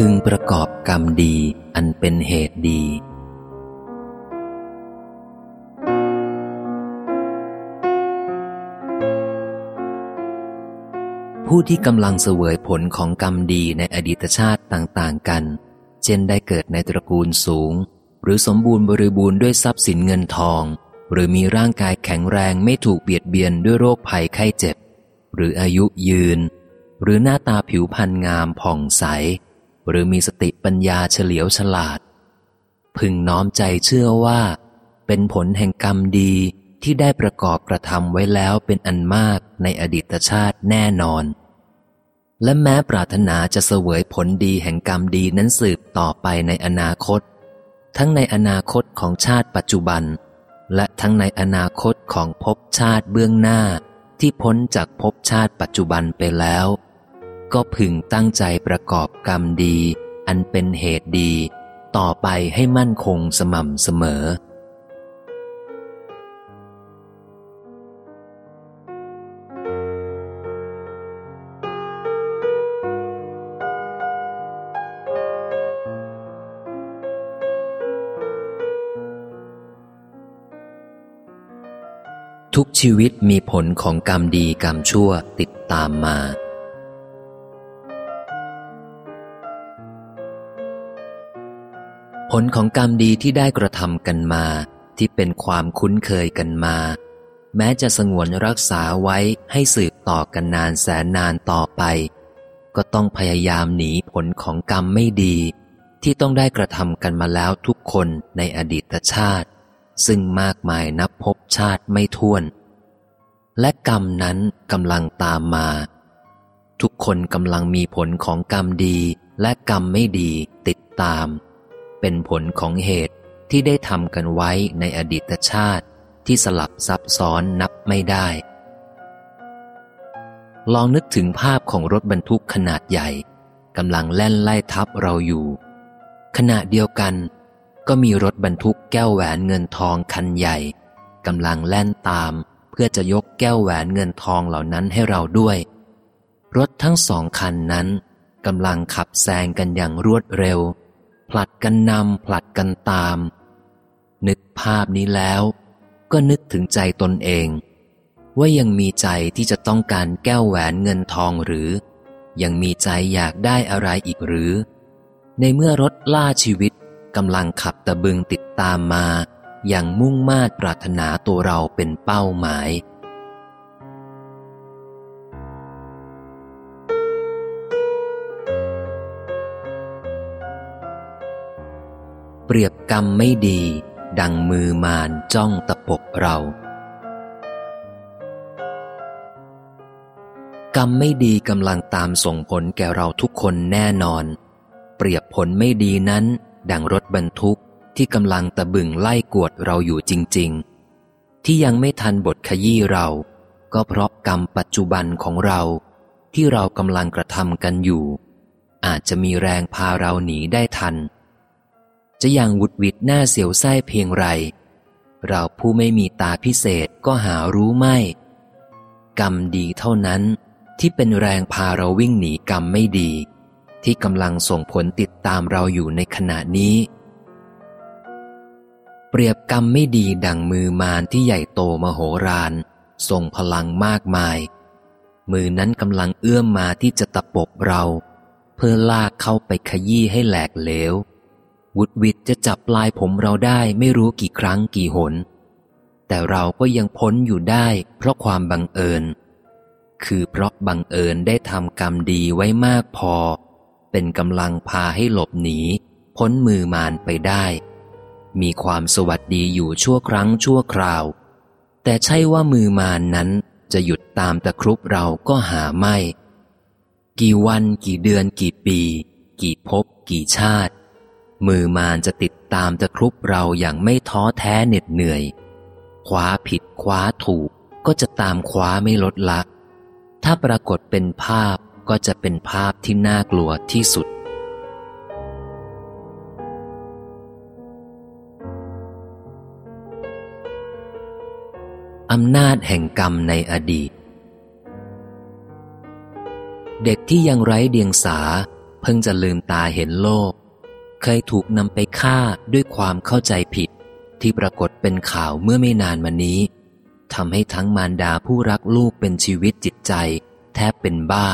พึงประกอบกรรมดีอันเป็นเหตุดี ผู้ที่กำลังเสวยผลของกรรมดีในอดีตชาติต่างๆกัน เช่นได้เกิดในตระกูลสูง หรือสมบูรณ์บริบูรณ์ด้วยทรัพย์สินเงินทอง หรือมีร่างกายแข็งแรงไม่ถูกเบียดเบียนด้วยโรคภัยไข้เจ็บ หรืออายุยืน หรือหน้าตาผิวพรรณงามผ่องใส หรือมีสติปัญญาเฉลียวฉลาด พึงน้อมใจเชื่อว่า เป็นผลแห่งกรรมดีที่ได้ประกอบกระทำไว้แล้วเป็นอันมากในอดีตชาติแน่นอน และแม้ปรารถนาจะเสวยผลดีแห่งกรรมดีนั้นสืบต่อไปในอนาคต ทั้งในอนาคตของชาติปัจจุบัน และทั้งในอนาคตของภพชาติเบื้องหน้าที่พ้นจากภพชาติปัจจุบันไปแล้ว ก็พึงตั้งใจประกอบกรรมดี อันเป็นเหตุดี ต่อไปให้มั่นคงสม่ำเสมอ ทุกชีวิตมีผลของกรรมดีกรรมชั่วติดตามมา ลของกรรมดีที่ได้กระทำกันมา ที่เป็นความคุ้นเคยกันมา แม้จะสงวนรักษาไว้ให้สืบต่อกันนานแสนนานต่อไป ก็ต้องพยายามหนีผลของกรรมไม่ดี ที่ต้องได้กระทำกันมาแล้วทุกคนในอดีตชาติ ซึ่งมากมายนับพบชาติไม่ท้วน และกรรมนั้นกำลังตามมา ทุกคนกำลังมีผลของกรรมดีและกรรมไม่ดีติดตาม เป็นผลของเหตุที่ได้ทำกันไว้ในอดีตชาติที่สลับซับซ้อนนับไม่ได้ ลองนึกถึงภาพของรถบรรทุกขนาดใหญ่กำลังแล่นไล่ทับเราอยู่ ขณะเดียวกัน ก็มีรถบรรทุกแก้วแหวนเงินทองคันใหญ่กำลังแล่นตาม เพื่อจะยกแก้วแหวนเงินทองเหล่านั้นให้เราด้วย รถทั้งสองคันนั้นกำลังขับแซงกันอย่างรวดเร็ว ผลัดกันนำผลัดกันตาม นึกภาพนี้แล้ว ก็นึกถึงใจตนเอง ว่ายังมีใจที่จะต้องการแก้วแหวนเงินทองหรือ ยังมีใจอยากได้อะไรอีกหรือ ในเมื่อรถล่าชีวิตกำลังขับตะบึงติดตามมา อย่างมุ่งมา่ปรารถนาตัวเราเป็นเป้าหมาย เปรียบกรรมไม่ดี ดังมือมารจ้องตะปบเรา กรรมไม่ดีกำลังตามส่งผลแก่เราทุกคนแน่นอน เปรียบผลไม่ดีนั้น ดังรถบรรทุกที่กำลังตะบึงไล่กวดเราอยู่จริง ๆ ที่ยังไม่ทันบทขยี้เรา ก็เพราะกรรมปัจจุบันของเรา ที่เรากำลังกระทำกันอยู่ อาจจะมีแรงพาเราหนีได้ทัน จะยังวุดวิดหน้าเสียวไส้เพียงไร เราผู้ไม่มีตาพิเศษก็หารู้ไม่ กรรมดีเท่านั้นที่เป็นแรงพาเราวิ่งหนีกรรมไม่ดี ที่กำลังส่งผลติดตามเราอยู่ในขณะนี้ เปรียบกรรมไม่ดีดังมือมารที่ใหญ่โตมโหฬารส่งพลังมากมาย มือนั้นกำลังเอื้อมมาที่จะตะปบเรา เพื่อลากเข้าไปขยี้ให้แหลกเหลว วุดวิดจะจับปลายผมเราได้ไม่รู้กี่ครั้งกี่หน แต่เราก็ยังพ้นอยู่ได้เพราะความบังเอิญ คือเพราะบังเอิญได้ทำกรรมดีไว้มากพอ เป็นกำลังพาให้หลบหนี พ้นมือมารไปได้ มีความสวัสดีอยู่ชั่วครั้งชั่วคราว แต่ใช่ว่ามือมานนั้นจะหยุดตามตะครุบเราก็หาไม่ กี่วันกี่เดือนกี่ปี กี่ภพกี่ชาติ มือมานจะติดตามตะครุบเราอย่างไม่ท้อแท้เหน็ดเหนื่อย คว้าผิดคว้าถูกก็จะตามคว้าไม่ลดละ ถ้าปรากฏเป็นภาพก็จะเป็นภาพที่น่ากลัวที่สุด อำนาจแห่งกรรมในอดีต เด็กที่ยังไร้เดียงสา เพิ่งจะลืมตาเห็นโลก เคยถูกนำไปฆ่าด้วยความเข้าใจผิด ที่ปรากฏเป็นข่าวเมื่อไม่นานมานี้ทำให้ทั้งมารดาผู้รักลูกเป็นชีวิตจิตใจ แทบเป็นบ้า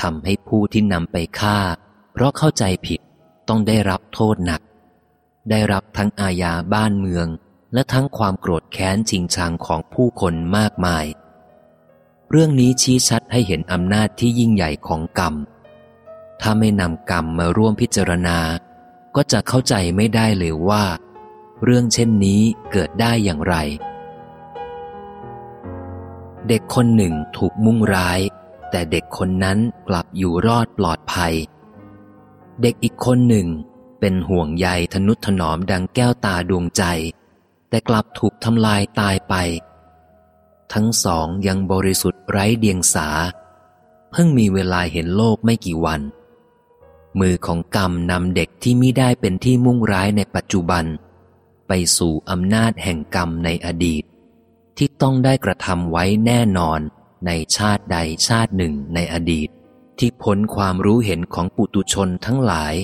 ทำให้ผู้ที่นำไปฆ่า เพราะเข้าใจผิดต้องได้รับโทษหนัก ได้รับทั้งอาญาบ้านเมือง และทั้งความโกรธแค้นชิงชังของผู้คนมากมาย เรื่องนี้ชี้ชัดให้เห็นอำนาจที่ยิ่งใหญ่ของกรรม ถ้าไม่นำกรรมมาร่วมพิจารณา ก็จะเข้าใจไม่ได้เลยว่า เรื่องเช่นนี้เกิดได้อย่างไร เด็กคนหนึ่งถูกมุ่งร้าย แต่เด็กคนนั้นกลับอยู่รอดปลอดภัย เด็กอีกคนหนึ่งเป็นห่วงใยทนุถนอมดังแก้วตาดวงใจ แต่กลับถูกทำลายตายไป ทั้งสองยังบริสุทธิ์ไร้เดียงสา เพิ่งมีเวลาเห็นโลกไม่กี่วัน มือของกรรมนำเด็กที่มิได้เป็นที่มุ่งร้ายในปัจจุบัน ไปสู่อำนาจแห่งกรรมในอดีต ที่ต้องได้กระทำไว้แน่นอนในชาติใดชาติหนึ่งในอดีต ที่พ้นความรู้เห็นของปุตุชนทั้งหลาย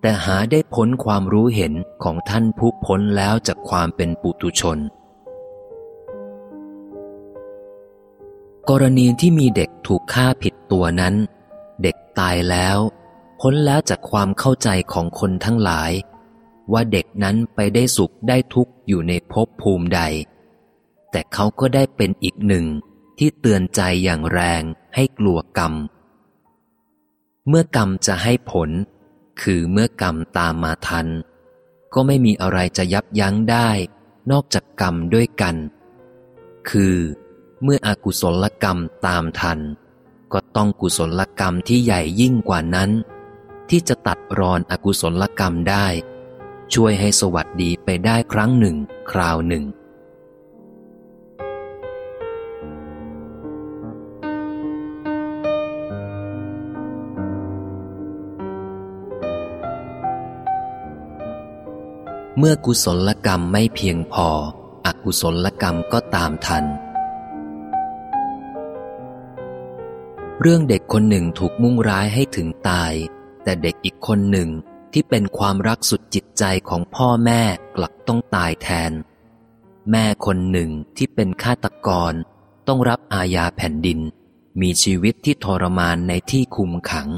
แต่หาได้พ้นความรู้เห็นของท่านผู้พ้นแล้วจากความเป็นปุตุชน กรณีที่มีเด็กถูกฆ่าผิดตัวนั้น เด็กตายแล้ว พ้นแล้วจากความเข้าใจของคนทั้งหลาย ว่าเด็กนั้นไปได้สุขได้ทุกข์อยู่ในภพภูมิใด แต่เขาก็ได้เป็นอีกหนึ่งที่เตือนใจอย่างแรงให้กลัวกรรม เมื่อกรรมจะให้ผล คือเมื่อกรรมตามมาทัน ก็ไม่มีอะไรจะยับยั้งได้ นอกจากกรรมด้วยกัน คือเมื่ออกุศลกรรมตามทัน ก็ต้องกุศลกรรมที่ใหญ่ยิ่งกว่านั้น ที่จะตัดรอนอกุศลกรรมได้ ช่วยให้สวัสดีไปได้ครั้งหนึ่ง คราวหนึ่ง เมื่อกุศลกรรมไม่เพียงพอ อกุศลกรรมก็ตามทันเรื่องเด็กคนหนึ่งถูกมุ่งร้ายให้ถึงตาย แต่เด็กอีกคนหนึ่งที่เป็นความรักสุดจิตใจของพ่อแม่กลับต้องตายแทน แม่คนหนึ่งที่เป็นฆาตกร ต้องรับอาญาแผ่นดิน มีชีวิตที่ทรมานในที่คุมขัง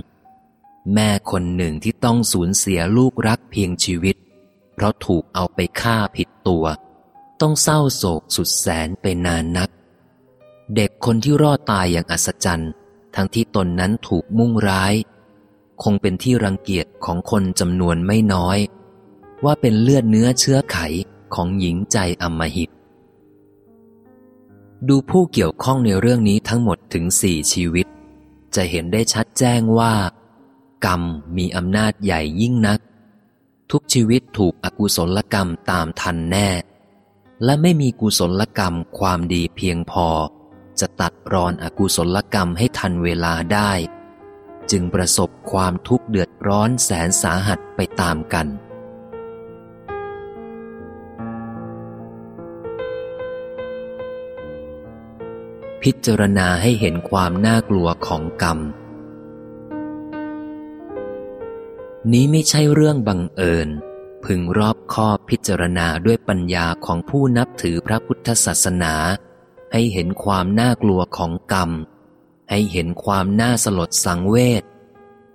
แม่คนหนึ่งที่ต้องสูญเสียลูกรักเพียงชีวิต เพราะถูกเอาไปฆ่าผิดตัว ต้องเศร้าโศกสุดแสนไปนานนัก เด็กคนที่รอดตายอย่างอัศจรรย์ ทั้งที่ตนนั้นถูกมุ่งร้าย คงเป็นที่รังเกียจของคนจำนวนไม่น้อย ว่าเป็นเลือดเนื้อเชื้อไขของหญิงใจอมหิต ดูผู้เกี่ยวข้องในเรื่องนี้ทั้งหมดถึงสี่ชีวิต จะเห็นได้ชัดแจ้งว่า กรรมมีอำนาจใหญ่ยิ่งนัก ทุกชีวิตถูกอกุศลกรรมตามทันแน่ และไม่มีกุศลกรรมความดีเพียงพอ จะตัดรอนอกุศลกรรมให้ทันเวลาได้ จึงประสบความทุกข์เดือดร้อนแสนสาหัสไปตามกัน พิจารณาให้เห็นความน่ากลัวของกรรม นี้ไม่ใช่เรื่องบังเอิญ พึงรอบคอบพิจารณาด้วยปัญญาของผู้นับถือพระพุทธศาสนา ให้เห็นความน่ากลัวของกรรม ให้เห็นความน่าสลดสังเวช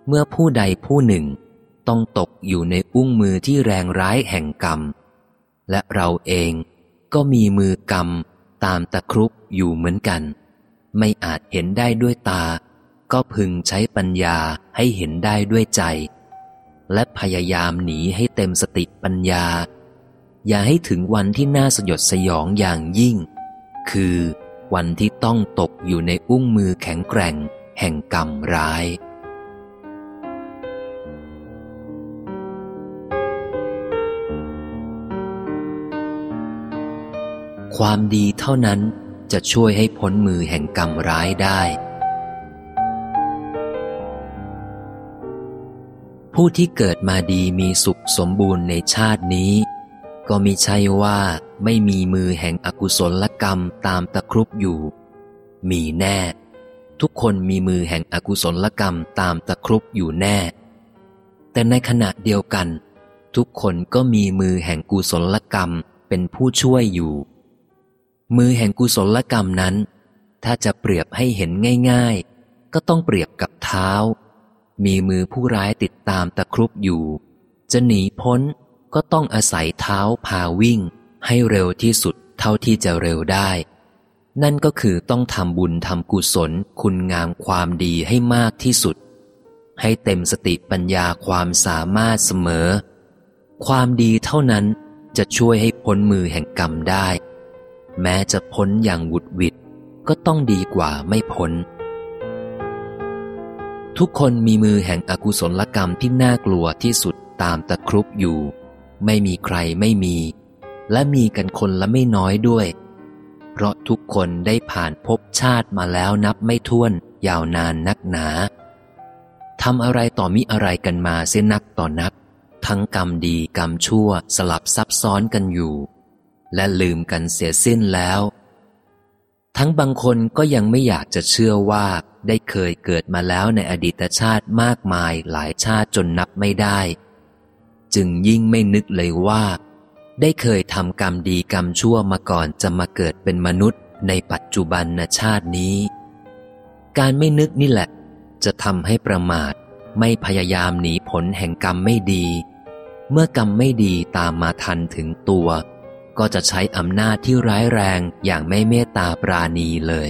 เมื่อผู้ใดผู้หนึ่งต้องตกอยู่ในอุ้งมือที่แรงร้ายแห่งกรรม และเราเองก็มีมือกรรมตามตะครุบอยู่เหมือนกัน ไม่อาจเห็นได้ด้วยตา ก็พึงใช้ปัญญาให้เห็นได้ด้วยใจ และพยายามหนีให้เต็มสติปัญญา อย่าให้ถึงวันที่น่าสยดสยองอย่างยิ่ง คือ วันที่ต้องตกอยู่ในอุ้งมือแข็งแกร่ง แห่งกรรมร้าย ความดีเท่านั้นจะช่วยให้พ้นมือแห่งกรรมร้ายได้ ผู้ที่เกิดมาดีมีสุขสมบูรณ์ในชาตินี้ ก็มิใช่ว่าไม่มีมือแห่งอกุศลกรรมตามตะครุบอยู่ มีแน่ ทุกคนมีมือแห่งอกุศลกรรมตามตะครุบอยู่แน่ แต่ในขณะเดียวกัน ทุกคนก็มีมือแห่งกุศลกรรมเป็นผู้ช่วยอยู่ มือแห่งกุศลกรรมนั้น ถ้าจะเปรียบให้เห็นง่าย ๆ ก็ต้องเปรียบกับเท้า มีมือผู้ร้ายติดตามตะครุบอยู่ จะหนีพ้น ก็ต้องอาศัยเท้าพาวิ่ง ให้เร็วที่สุดเท่าที่จะเร็วได้ นั่นก็คือต้องทำบุญทำกุศล คุณงามความดีให้มากที่สุด ให้เต็มสติปัญญาความสามารถเสมอ ความดีเท่านั้นจะช่วยให้พ้นมือแห่งกรรมได้ แม้จะพ้นอย่างวุดวิดก็ต้องดีกว่าไม่พ้น ทุกคนมีมือแห่งอกุศลกรรมที่น่ากลัวที่สุดตามตะครุบอยู่ ไม่มีใครไม่มี และมีกันคนละไม่น้อยด้วย เพราะทุกคนได้ผ่านภพชาติมาแล้วนับไม่ถ้วนยาวนานนักหนาทำอะไรต่อมิอะไรกันมาเส้นนักต่อนัก ทั้งกรรมดีกรรมชั่วสลับซับซ้อนกันอยู่ และลืมกันเสียสิ้นแล้ว ทั้งบางคนก็ยังไม่อยากจะเชื่อว่าได้เคยเกิดมาแล้วในอดีตชาติมากมายหลายชาติจนนับไม่ได้ จึงยิ่งไม่นึกเลยว่า ได้เคยทำกรรมดีกรรมชั่วมาก่อนจะมาเกิดเป็นมนุษย์ในปัจจุบันชาตินี้ การไม่นึกนี่แหละ จะทำให้ประมาทไม่พยายามหนีผลแห่งกรรมไม่ดี เมื่อกรรมไม่ดีตามมาทันถึงตัว ก็จะใช้อำนาจที่ร้ายแรงอย่างไม่เมตตาปราณีเลย